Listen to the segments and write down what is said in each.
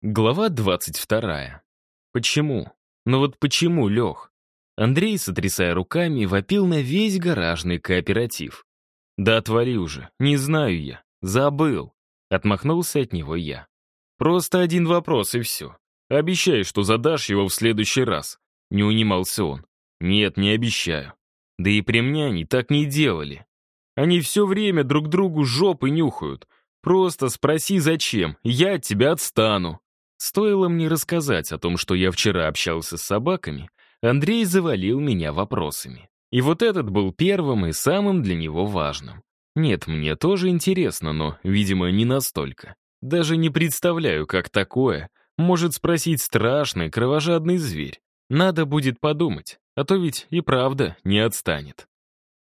Глава 22. Почему? Ну вот почему, Лех? Андрей, сотрясая руками, вопил на весь гаражный кооператив. «Да отвали уже, не знаю я, забыл», — отмахнулся от него я. «Просто один вопрос и все. Обещай, что задашь его в следующий раз», — не унимался он. «Нет, не обещаю. Да и при мне они так не делали. Они все время друг другу жопы нюхают. Просто спроси, зачем, я от тебя отстану». Стоило мне рассказать о том, что я вчера общался с собаками, Андрей завалил меня вопросами. И вот этот был первым и самым для него важным. Нет, мне тоже интересно, но, видимо, не настолько. Даже не представляю, как такое может спросить страшный, кровожадный зверь. Надо будет подумать, а то ведь и правда не отстанет.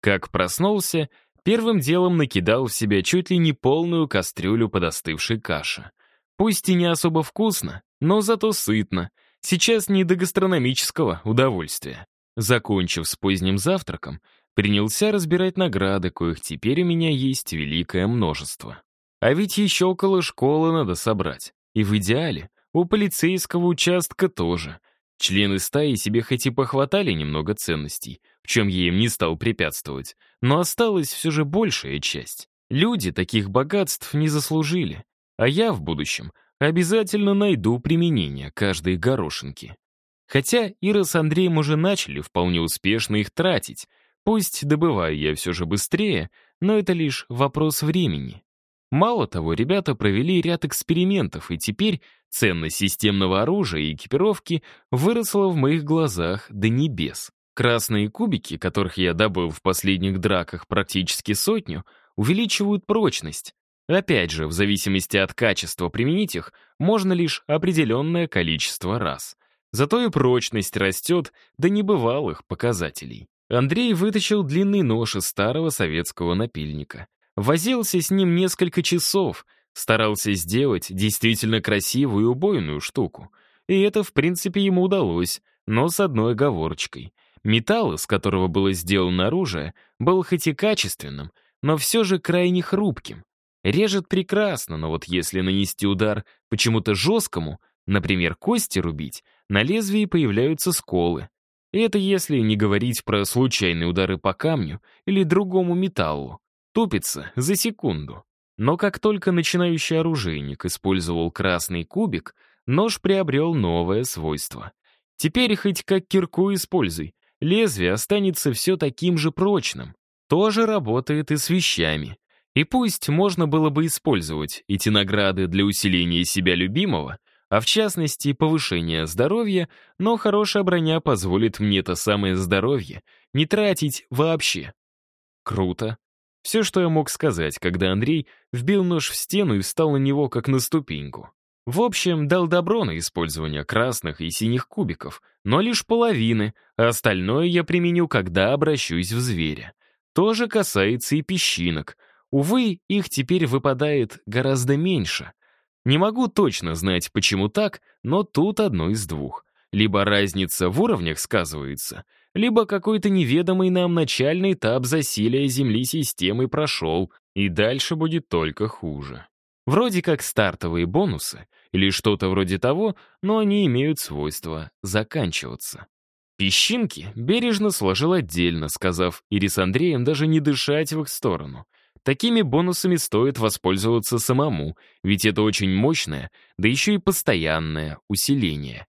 Как проснулся, первым делом накидал в себя чуть ли не полную кастрюлю подостывшей каши. Пусть и не особо вкусно, но зато сытно. Сейчас не до гастрономического удовольствия. Закончив с поздним завтраком, принялся разбирать награды, коих теперь у меня есть великое множество. А ведь еще около школы надо собрать. И в идеале у полицейского участка тоже. Члены стаи себе хоть и похватали немного ценностей, в чем я им не стал препятствовать, но осталась все же большая часть. Люди таких богатств не заслужили. А я в будущем обязательно найду применение каждой горошинки. Хотя Ира с Андреем уже начали вполне успешно их тратить. Пусть добываю я все же быстрее, но это лишь вопрос времени. Мало того, ребята провели ряд экспериментов, и теперь ценность системного оружия и экипировки выросла в моих глазах до небес. Красные кубики, которых я добыл в последних драках практически сотню, увеличивают прочность, Опять же, в зависимости от качества применить их можно лишь определенное количество раз. Зато и прочность растет до небывалых показателей. Андрей вытащил длинный нож из старого советского напильника. Возился с ним несколько часов, старался сделать действительно красивую убойную штуку. И это, в принципе, ему удалось, но с одной оговорочкой. Металл, из которого было сделано оружие, был хоть и качественным, но все же крайне хрупким. Режет прекрасно, но вот если нанести удар почему-то жесткому, например, кости рубить, на лезвии появляются сколы. И это если не говорить про случайные удары по камню или другому металлу. Тупится за секунду. Но как только начинающий оружейник использовал красный кубик, нож приобрел новое свойство. Теперь хоть как кирку используй, лезвие останется все таким же прочным. Тоже работает и с вещами. И пусть можно было бы использовать эти награды для усиления себя любимого, а в частности повышения здоровья, но хорошая броня позволит мне это самое здоровье не тратить вообще. Круто. Все, что я мог сказать, когда Андрей вбил нож в стену и встал на него как на ступеньку. В общем, дал добро на использование красных и синих кубиков, но лишь половины, а остальное я применю, когда обращусь в зверя. То же касается и песчинок — Увы, их теперь выпадает гораздо меньше. Не могу точно знать, почему так, но тут одно из двух. Либо разница в уровнях сказывается, либо какой-то неведомый нам начальный этап засилия Земли системы прошел, и дальше будет только хуже. Вроде как стартовые бонусы или что-то вроде того, но они имеют свойство заканчиваться. Песчинки бережно сложил отдельно, сказав Ире с Андреем даже не дышать в их сторону — Такими бонусами стоит воспользоваться самому, ведь это очень мощное, да еще и постоянное усиление.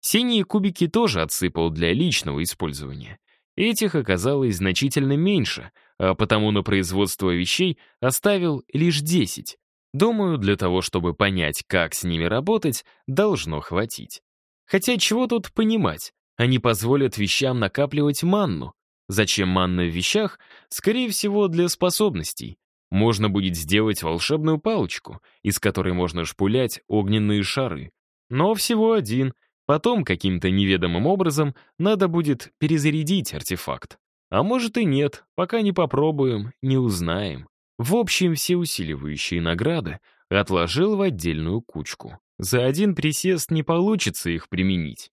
Синие кубики тоже отсыпал для личного использования. Этих оказалось значительно меньше, а потому на производство вещей оставил лишь 10. Думаю, для того, чтобы понять, как с ними работать, должно хватить. Хотя чего тут понимать? Они позволят вещам накапливать манну, Зачем манна в вещах? Скорее всего, для способностей. Можно будет сделать волшебную палочку, из которой можно шпулять огненные шары. Но всего один. Потом каким-то неведомым образом надо будет перезарядить артефакт. А может и нет, пока не попробуем, не узнаем. В общем, все усиливающие награды отложил в отдельную кучку. За один присест не получится их применить.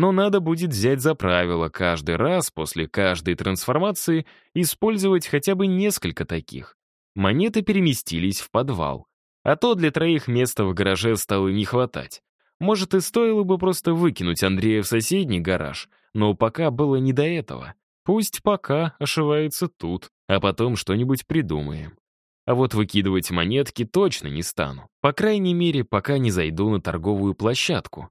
Но надо будет взять за правило каждый раз после каждой трансформации использовать хотя бы несколько таких. Монеты переместились в подвал. А то для троих места в гараже стало не хватать. Может, и стоило бы просто выкинуть Андрея в соседний гараж, но пока было не до этого. Пусть пока ошивается тут, а потом что-нибудь придумаем. А вот выкидывать монетки точно не стану. По крайней мере, пока не зайду на торговую площадку.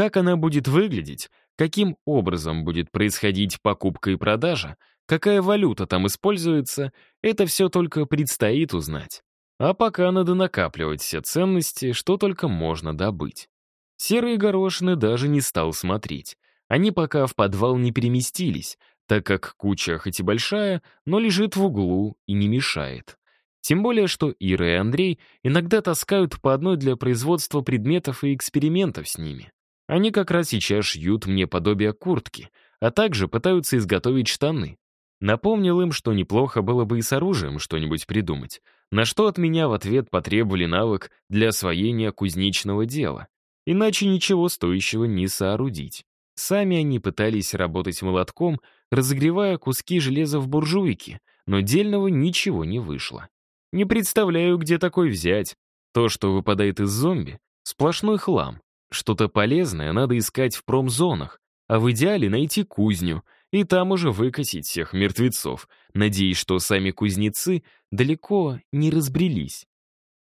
Как она будет выглядеть, каким образом будет происходить покупка и продажа, какая валюта там используется, это все только предстоит узнать. А пока надо накапливать все ценности, что только можно добыть. Серые горошины даже не стал смотреть. Они пока в подвал не переместились, так как куча хоть и большая, но лежит в углу и не мешает. Тем более, что Ира и Андрей иногда таскают по одной для производства предметов и экспериментов с ними. Они как раз сейчас шьют мне подобие куртки, а также пытаются изготовить штаны. Напомнил им, что неплохо было бы и с оружием что-нибудь придумать, на что от меня в ответ потребовали навык для освоения кузнечного дела. Иначе ничего стоящего не соорудить. Сами они пытались работать молотком, разогревая куски железа в буржуйке, но дельного ничего не вышло. Не представляю, где такой взять. То, что выпадает из зомби, сплошной хлам. Что-то полезное надо искать в промзонах, а в идеале найти кузню и там уже выкосить всех мертвецов, надеясь, что сами кузнецы далеко не разбрелись.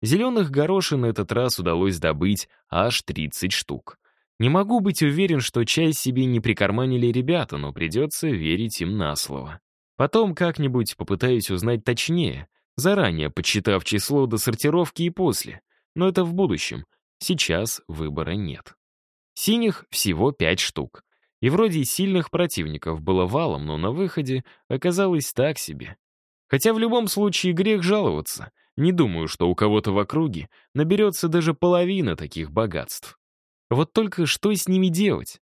Зеленых горошин этот раз удалось добыть аж 30 штук. Не могу быть уверен, что часть себе не прикарманили ребята, но придется верить им на слово. Потом как-нибудь попытаюсь узнать точнее, заранее подсчитав число до сортировки и после. Но это в будущем. Сейчас выбора нет. Синих всего пять штук. И вроде сильных противников было валом, но на выходе оказалось так себе. Хотя в любом случае грех жаловаться. Не думаю, что у кого-то в округе наберется даже половина таких богатств. Вот только что с ними делать?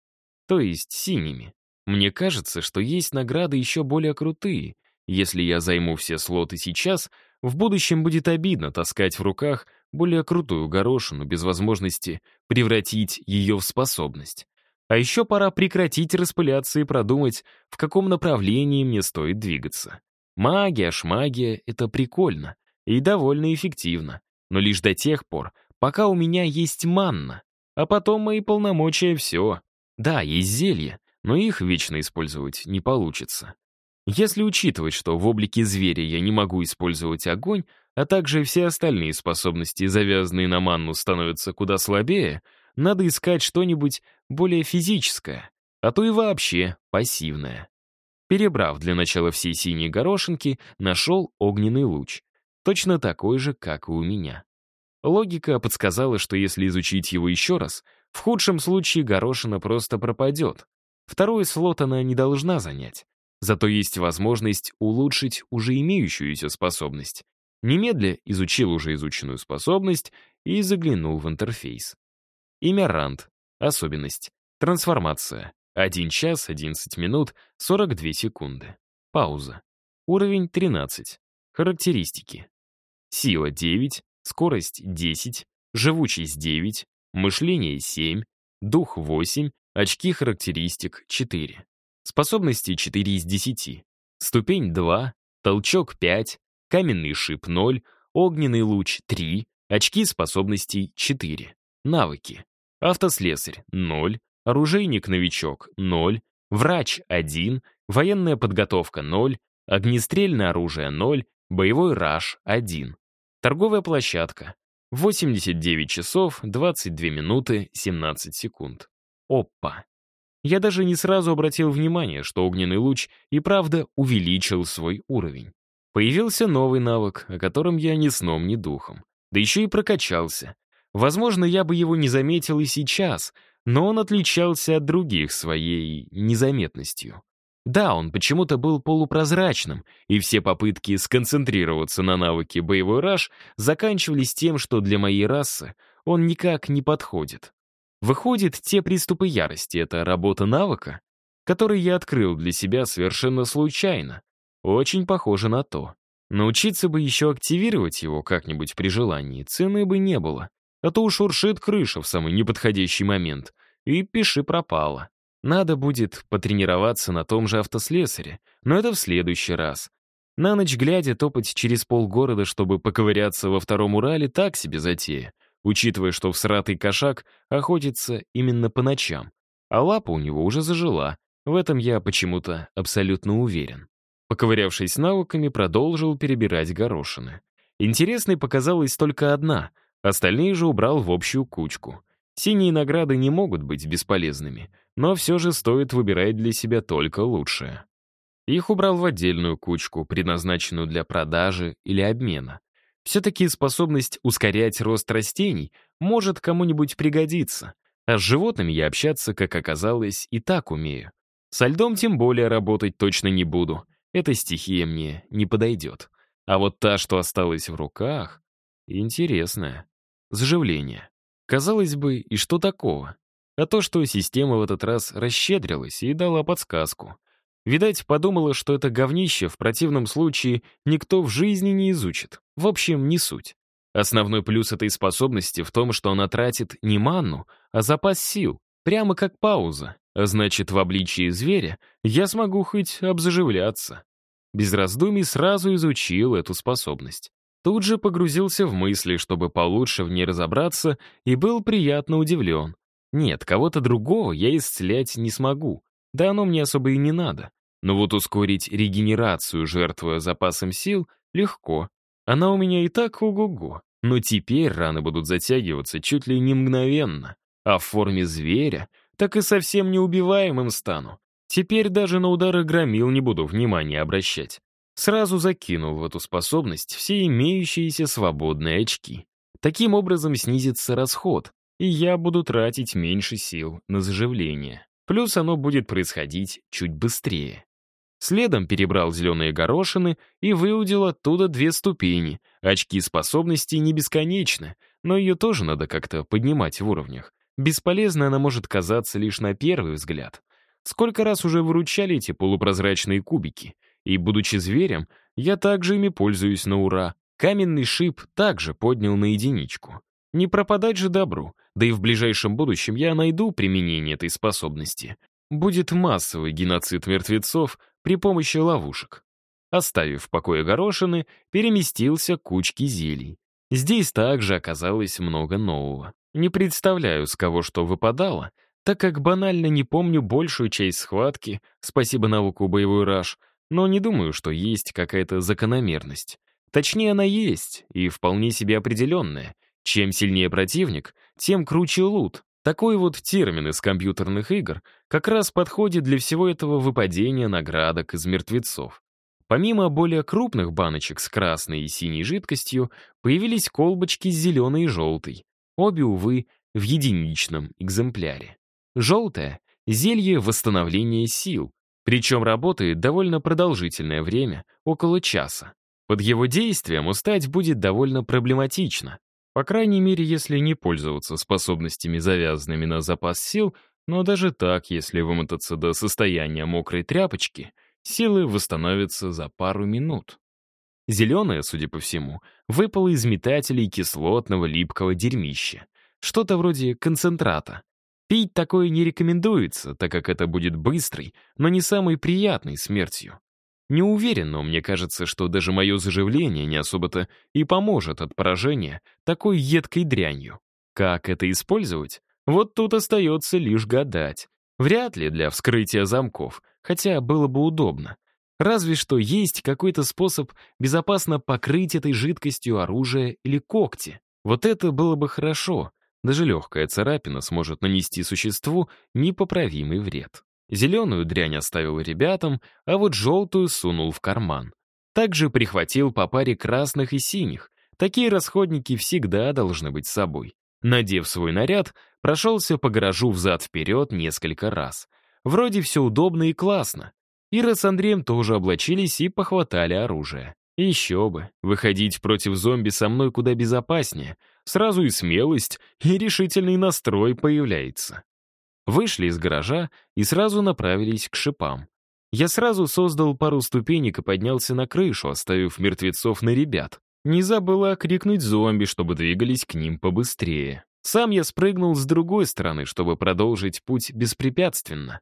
То есть синими. Мне кажется, что есть награды еще более крутые. Если я займу все слоты сейчас, в будущем будет обидно таскать в руках более крутую горошину без возможности превратить ее в способность. А еще пора прекратить распыляться и продумать, в каком направлении мне стоит двигаться. Магия, шмагия — это прикольно и довольно эффективно, но лишь до тех пор, пока у меня есть манна. А потом мои полномочия — все. Да, есть зелья, но их вечно использовать не получится. Если учитывать, что в облике зверя я не могу использовать огонь, а также все остальные способности, завязанные на манну, становятся куда слабее, надо искать что-нибудь более физическое, а то и вообще пассивное. Перебрав для начала все синие горошинки, нашел огненный луч. Точно такой же, как и у меня. Логика подсказала, что если изучить его еще раз, в худшем случае горошина просто пропадет. Второй слот она не должна занять. Зато есть возможность улучшить уже имеющуюся способность. Немедля изучил уже изученную способность и заглянул в интерфейс. Имя Ранд. Особенность. Трансформация. 1 час 11 минут 42 секунды. Пауза. Уровень 13. Характеристики. Сила 9, скорость 10, живучесть 9, мышление 7, дух 8, очки характеристик 4. Способности 4 из 10. Ступень 2, толчок 5, каменный шип 0, огненный луч 3, очки способностей 4. Навыки. Автослесарь 0, оружейник-новичок 0, врач 1, военная подготовка 0, огнестрельное оружие 0, боевой раж 1. Торговая площадка. 89 часов 22 минуты 17 секунд. Опа. Я даже не сразу обратил внимание, что огненный луч и правда увеличил свой уровень. Появился новый навык, о котором я ни сном, ни духом. Да еще и прокачался. Возможно, я бы его не заметил и сейчас, но он отличался от других своей незаметностью. Да, он почему-то был полупрозрачным, и все попытки сконцентрироваться на навыке боевой раж заканчивались тем, что для моей расы он никак не подходит. Выходит, те приступы ярости — это работа навыка, который я открыл для себя совершенно случайно. Очень похоже на то. Научиться бы еще активировать его как-нибудь при желании, цены бы не было. А то ушуршит крыша в самый неподходящий момент, и пиши пропало. Надо будет потренироваться на том же автослесаре, но это в следующий раз. На ночь глядя топать через полгорода, чтобы поковыряться во втором Урале, так себе затея. Учитывая, что всратый кошак охотится именно по ночам, а лапа у него уже зажила. В этом я почему-то абсолютно уверен. Поковырявшись навыками, продолжил перебирать горошины. Интересной показалась только одна, остальные же убрал в общую кучку. Синие награды не могут быть бесполезными, но все же стоит выбирать для себя только лучшее. Их убрал в отдельную кучку, предназначенную для продажи или обмена. Все-таки способность ускорять рост растений может кому-нибудь пригодиться, а с животными я общаться, как оказалось, и так умею. Со льдом тем более работать точно не буду. Эта стихия мне не подойдет. А вот та, что осталась в руках, интересная. Заживление. Казалось бы, и что такого? А то, что система в этот раз расщедрилась и дала подсказку. Видать, подумала, что это говнище в противном случае никто в жизни не изучит. В общем, не суть. Основной плюс этой способности в том, что она тратит не манну, а запас сил, прямо как пауза. А значит, в обличии зверя я смогу хоть обзаживляться. Без раздумий сразу изучил эту способность. Тут же погрузился в мысли, чтобы получше в ней разобраться, и был приятно удивлен. Нет, кого-то другого я исцелять не смогу. Да оно мне особо и не надо. Но вот ускорить регенерацию, жертвуя запасом сил, легко. Она у меня и так ого-го. Но теперь раны будут затягиваться чуть ли не мгновенно. А в форме зверя так и совсем неубиваемым стану. Теперь даже на удары громил не буду внимания обращать. Сразу закинул в эту способность все имеющиеся свободные очки. Таким образом снизится расход, и я буду тратить меньше сил на заживление. Плюс оно будет происходить чуть быстрее. Следом перебрал зеленые горошины и выудил оттуда две ступени. Очки способностей не бесконечны, но ее тоже надо как-то поднимать в уровнях. Бесполезно она может казаться лишь на первый взгляд. Сколько раз уже выручали эти полупрозрачные кубики, и, будучи зверем, я также ими пользуюсь на ура. Каменный шип также поднял на единичку. Не пропадать же добру, да и в ближайшем будущем я найду применение этой способности. Будет массовый геноцид мертвецов при помощи ловушек. Оставив в покое горошины, переместился к кучке зелий. Здесь также оказалось много нового. Не представляю, с кого что выпадало, так как банально не помню большую часть схватки, спасибо навыку боевой раж, но не думаю, что есть какая-то закономерность. Точнее, она есть, и вполне себе определенная. Чем сильнее противник, тем круче лут. Такой вот термин из компьютерных игр как раз подходит для всего этого выпадения наградок из мертвецов. Помимо более крупных баночек с красной и синей жидкостью, появились колбочки с зеленой и желтой. Обе, увы, в единичном экземпляре. Желтое — зелье восстановления сил, причем работает довольно продолжительное время, около часа. Под его действием устать будет довольно проблематично. По крайней мере, если не пользоваться способностями, завязанными на запас сил, но даже так, если вымотаться до состояния мокрой тряпочки, силы восстановятся за пару минут. Зеленое, судя по всему, выпало из метателей кислотного липкого дерьмища. Что-то вроде концентрата. Пить такое не рекомендуется, так как это будет быстрой, но не самой приятной смертью. Не уверен, но мне кажется, что даже мое заживление не особо-то и поможет от поражения такой едкой дрянью. Как это использовать? Вот тут остается лишь гадать. Вряд ли для вскрытия замков, хотя было бы удобно. Разве что есть какой-то способ безопасно покрыть этой жидкостью оружие или когти. Вот это было бы хорошо, даже легкая царапина сможет нанести существу непоправимый вред. Зеленую дрянь оставил ребятам, а вот желтую сунул в карман. Также прихватил по паре красных и синих. Такие расходники всегда должны быть с собой. Надев свой наряд, прошелся по гаражу взад-вперед несколько раз. Вроде все удобно и классно. Ира с Андреем тоже облачились и похватали оружие. Еще бы, выходить против зомби со мной куда безопаснее. Сразу и смелость, и решительный настрой появляется. Вышли из гаража и сразу направились к шипам. Я сразу создал пару ступенек и поднялся на крышу, оставив мертвецов на ребят. Не забыла крикнуть зомби, чтобы двигались к ним побыстрее. Сам я спрыгнул с другой стороны, чтобы продолжить путь беспрепятственно.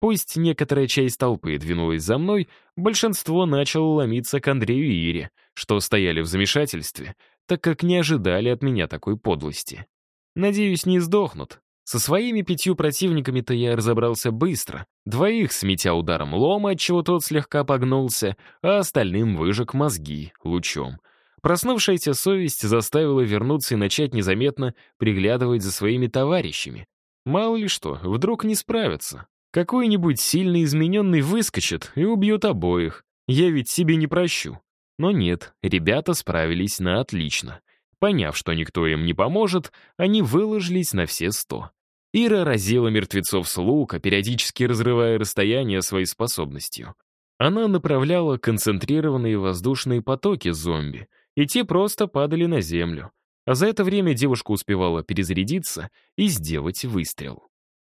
Пусть некоторая часть толпы двинулась за мной, большинство начало ломиться к Андрею и Ире, что стояли в замешательстве, так как не ожидали от меня такой подлости. Надеюсь, не сдохнут. Со своими пятью противниками-то я разобрался быстро. Двоих сметя ударом лома, отчего тот слегка погнулся, а остальным выжег мозги лучом. Проснувшаяся совесть заставила вернуться и начать незаметно приглядывать за своими товарищами. Мало ли что, вдруг не справятся. Какой-нибудь сильно измененный выскочит и убьет обоих. Я ведь себе не прощу. Но нет, ребята справились на отлично. Поняв, что никто им не поможет, они выложились на все сто. Ира разила мертвецов с лука, периодически разрывая расстояние своей способностью. Она направляла концентрированные воздушные потоки зомби, и те просто падали на землю. А за это время девушка успевала перезарядиться и сделать выстрел.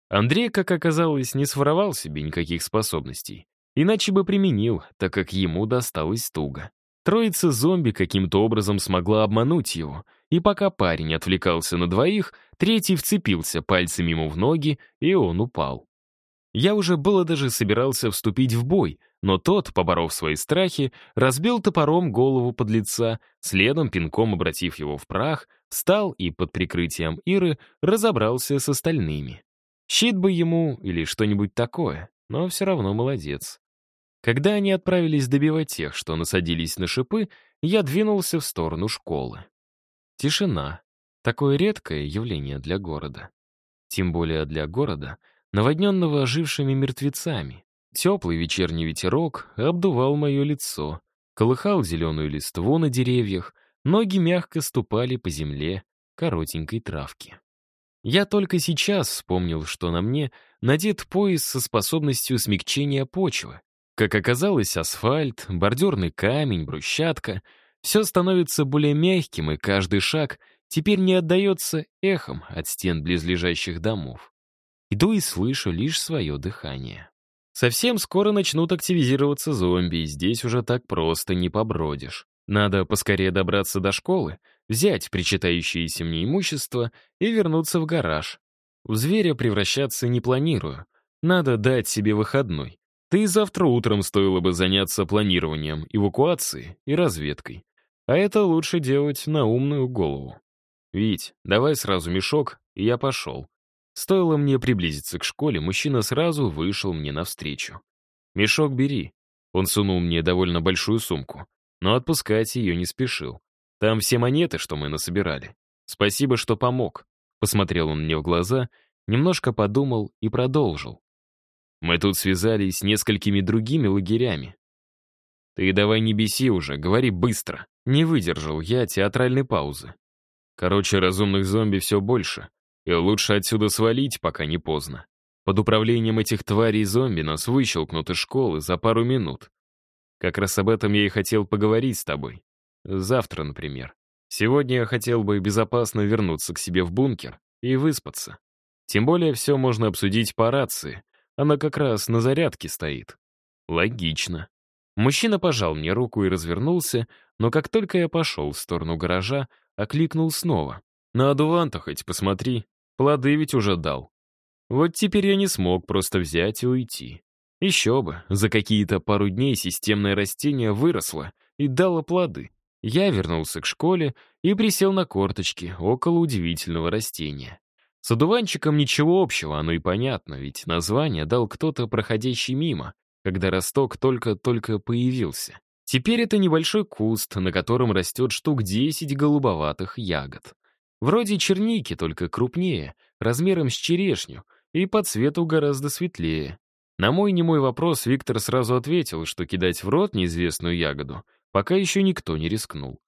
Андрей, как оказалось, не своровал себе никаких способностей. Иначе бы применил, так как ему досталось туго. Троица зомби каким-то образом смогла обмануть его, и пока парень отвлекался на двоих, третий вцепился пальцами ему в ноги, и он упал. Я уже было даже собирался вступить в бой, но тот, поборов свои страхи, разбил топором голову под лица, следом пинком обратив его в прах, встал и под прикрытием Иры разобрался с остальными. Щит бы ему или что-нибудь такое, но все равно молодец. Когда они отправились добивать тех, что насадились на шипы, я двинулся в сторону школы. Тишина. Такое редкое явление для города. Тем более для города, наводненного ожившими мертвецами. Теплый вечерний ветерок обдувал мое лицо, колыхал зеленую листву на деревьях, ноги мягко ступали по земле коротенькой травки. Я только сейчас вспомнил, что на мне надет пояс со способностью смягчения почвы, как оказалось, асфальт, бордюрный камень, брусчатка — все становится более мягким, и каждый шаг теперь не отдается эхом от стен близлежащих домов. Иду и слышу лишь свое дыхание. Совсем скоро начнут активизироваться зомби, и здесь уже так просто не побродишь. Надо поскорее добраться до школы, взять причитающееся мне имущество и вернуться в гараж. В зверя превращаться не планирую. Надо дать себе выходной. Да и завтра утром стоило бы заняться планированием, эвакуации и разведкой. А это лучше делать на умную голову. «Вить, давай сразу мешок, и я пошел». Стоило мне приблизиться к школе, мужчина сразу вышел мне навстречу. «Мешок бери». Он сунул мне довольно большую сумку, но отпускать ее не спешил. Там все монеты, что мы насобирали. Спасибо, что помог. Посмотрел он мне в глаза, немножко подумал и продолжил. Мы тут связались с несколькими другими лагерями. Ты давай не беси уже, говори быстро. Не выдержал я театральной паузы. Короче, разумных зомби все больше, и лучше отсюда свалить, пока не поздно. Под управлением этих тварей зомби нас выщелкнут из школы за пару минут. Как раз об этом я и хотел поговорить с тобой. Завтра, например. Сегодня я хотел бы безопасно вернуться к себе в бункер и выспаться. Тем более все можно обсудить по рации, она как раз на зарядке стоит. Логично. Мужчина пожал мне руку и развернулся, но как только я пошел в сторону гаража, окликнул снова. «На адуванта хоть посмотри, плоды ведь уже дал». Вот теперь я не смог просто взять и уйти. Еще бы, за какие-то пару дней системное растение выросло и дало плоды. Я вернулся к школе и присел на корточки около удивительного растения. С одуванчиком ничего общего, оно и понятно, ведь название дал кто-то, проходящий мимо, когда росток только-только появился. Теперь это небольшой куст, на котором растет штук 10 голубоватых ягод. Вроде черники, только крупнее, размером с черешню, и по цвету гораздо светлее. На мой немой вопрос Виктор сразу ответил, что кидать в рот неизвестную ягоду пока еще никто не рискнул.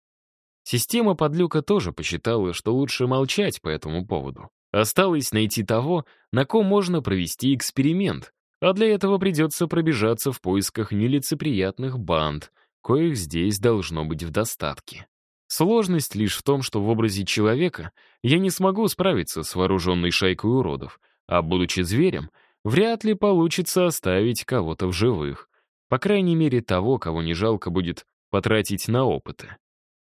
Система подлюка тоже посчитала, что лучше молчать по этому поводу. Осталось найти того, на ком можно провести эксперимент, а для этого придется пробежаться в поисках нелицеприятных банд, коих здесь должно быть в достатке. Сложность лишь в том, что в образе человека я не смогу справиться с вооруженной шайкой уродов, а, будучи зверем, вряд ли получится оставить кого-то в живых. По крайней мере, того, кого не жалко будет потратить на опыты.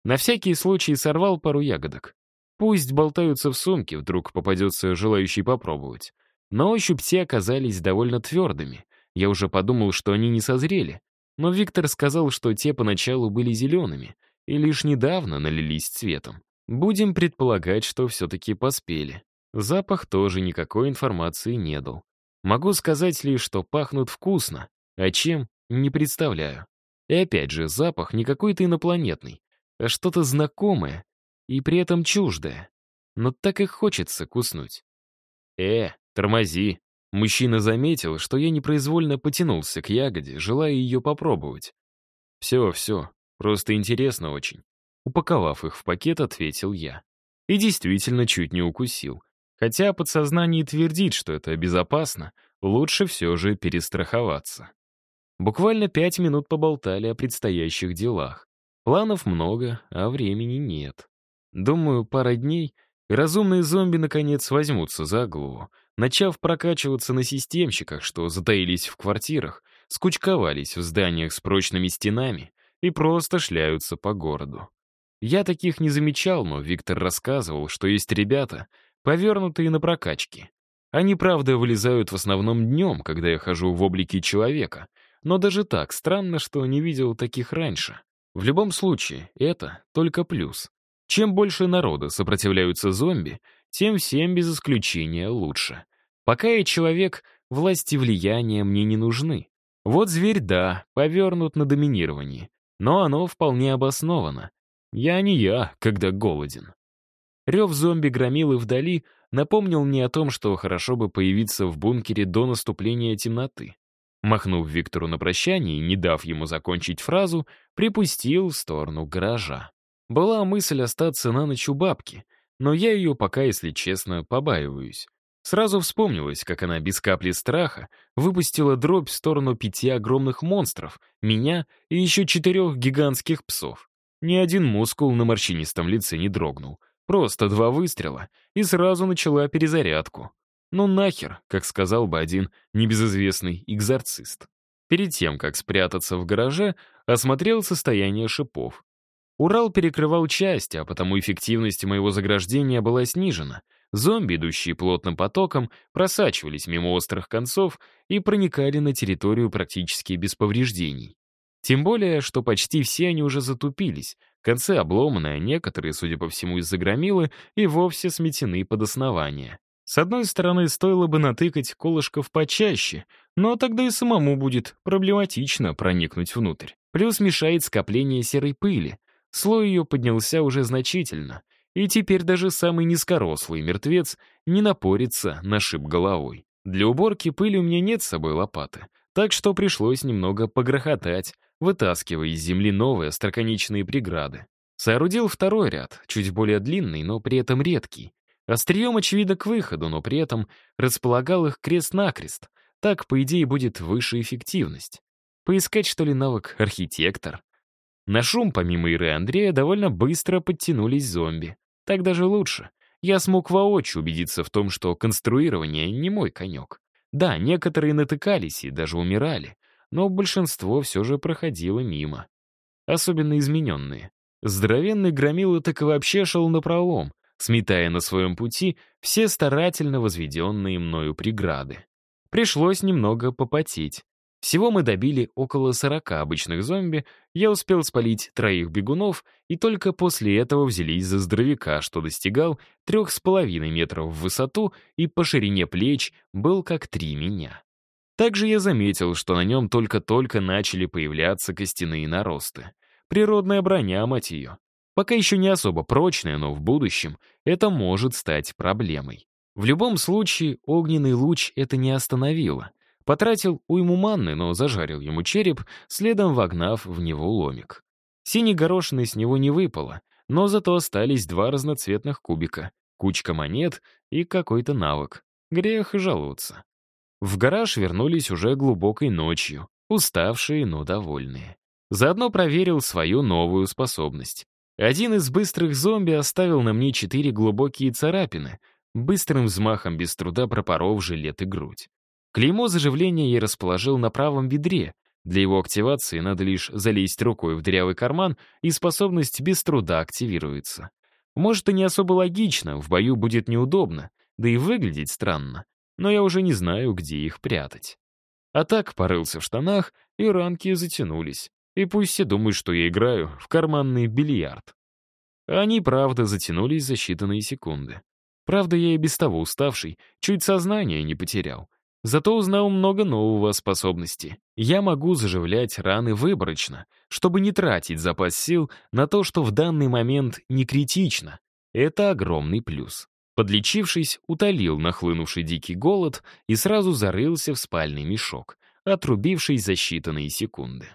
На всякий случай сорвал пару ягодок. Пусть болтаются в сумке, вдруг попадется желающий попробовать. На ощупь те оказались довольно твердыми. Я уже подумал, что они не созрели. Но Виктор сказал, что те поначалу были зелеными, и лишь недавно налились цветом. Будем предполагать, что все-таки поспели. Запах тоже никакой информации не дал. Могу сказать лишь, что пахнут вкусно, а чем — не представляю. И опять же, запах не какой-то инопланетный, а что-то знакомое и при этом чуждое. Но так и хочется куснуть. «Э, тормози!» Мужчина заметил, что я непроизвольно потянулся к ягоде, желая ее попробовать. «Все, все, просто интересно очень». Упаковав их в пакет, ответил я. И действительно чуть не укусил. Хотя подсознание твердит, что это безопасно, лучше все же перестраховаться. Буквально пять минут поболтали о предстоящих делах. Планов много, а времени нет. Думаю, пара дней, и разумные зомби наконец возьмутся за голову, начав прокачиваться на системщиках, что затаились в квартирах, скучковались в зданиях с прочными стенами и просто шляются по городу. Я таких не замечал, но Виктор рассказывал, что есть ребята, повернутые на прокачке. Они, правда, вылезают в основном днем, когда я хожу в облике человека, но даже так странно, что не видел таких раньше. В любом случае, это только плюс. Чем больше народа сопротивляются зомби, тем всем без исключения лучше. Пока я человек, власти и влияния мне не нужны. Вот зверь, да, повернут на доминирование, но оно вполне обосновано. Я не я, когда голоден. Рев зомби-громилы вдали напомнил мне о том, что хорошо бы появиться в бункере до наступления темноты. Махнув Виктору на прощание и не дав ему закончить фразу, припустил в сторону гаража. Была мысль остаться на ночь у бабки, но я ее пока, если честно, побаиваюсь. Сразу вспомнилось, как она без капли страха выпустила дробь в сторону пяти огромных монстров, меня и еще четырех гигантских псов. Ни один мускул на морщинистом лице не дрогнул. Просто два выстрела, и сразу начала перезарядку. Ну нахер, как сказал бы один небезызвестный экзорцист. Перед тем, как спрятаться в гараже, осмотрел состояние шипов. Урал перекрывал часть, а потому эффективность моего заграждения была снижена. Зомби, идущие плотным потоком, просачивались мимо острых концов и проникали на территорию практически без повреждений. Тем более, что почти все они уже затупились, концы обломаны, а некоторые, судя по всему, из-за громилы, и вовсе сметены под основание. С одной стороны, стоило бы натыкать колышков почаще, но тогда и самому будет проблематично проникнуть внутрь. Плюс мешает скопление серой пыли. Слой ее поднялся уже значительно, и теперь даже самый низкорослый мертвец не напорится на шип головой. Для уборки пыли у меня нет с собой лопаты, так что пришлось немного погрохотать, вытаскивая из земли новые остроконечные преграды. Соорудил второй ряд, чуть более длинный, но при этом редкий. Острием, очевидно, к выходу, но при этом располагал их крест-накрест. Так, по идее, будет выше эффективность. Поискать, что ли, навык архитектор? На шум, помимо Иры Андрея, довольно быстро подтянулись зомби. Так даже лучше. Я смог воочию убедиться в том, что конструирование не мой конек. Да, некоторые натыкались и даже умирали но большинство все же проходило мимо. Особенно измененные. Здоровенный громила так и вообще шел напролом, сметая на своем пути все старательно возведенные мною преграды. Пришлось немного попотеть. Всего мы добили около 40 обычных зомби, я успел спалить троих бегунов, и только после этого взялись за здоровяка, что достигал трех с половиной метров в высоту и по ширине плеч был как три меня. Также я заметил, что на нем только-только начали появляться костяные наросты. Природная броня, мать ее. Пока еще не особо прочная, но в будущем это может стать проблемой. В любом случае, огненный луч это не остановило. Потратил уйму манны, но зажарил ему череп, следом вогнав в него ломик. Синий горошины с него не выпало, но зато остались два разноцветных кубика, кучка монет и какой-то навык. Грех жаловаться. В гараж вернулись уже глубокой ночью, уставшие, но довольные. Заодно проверил свою новую способность. Один из быстрых зомби оставил на мне четыре глубокие царапины, быстрым взмахом без труда пропоров жилет и грудь. Клеймо заживления я расположил на правом бедре. Для его активации надо лишь залезть рукой в дырявый карман, и способность без труда активируется. Может, и не особо логично, в бою будет неудобно, да и выглядеть странно но я уже не знаю, где их прятать. А так порылся в штанах, и ранки затянулись. И пусть все думают, что я играю в карманный бильярд. Они, правда, затянулись за считанные секунды. Правда, я и без того уставший, чуть сознание не потерял. Зато узнал много нового о способности. Я могу заживлять раны выборочно, чтобы не тратить запас сил на то, что в данный момент не критично. Это огромный плюс. Подлечившись, утолил нахлынувший дикий голод и сразу зарылся в спальный мешок, отрубившись за считанные секунды.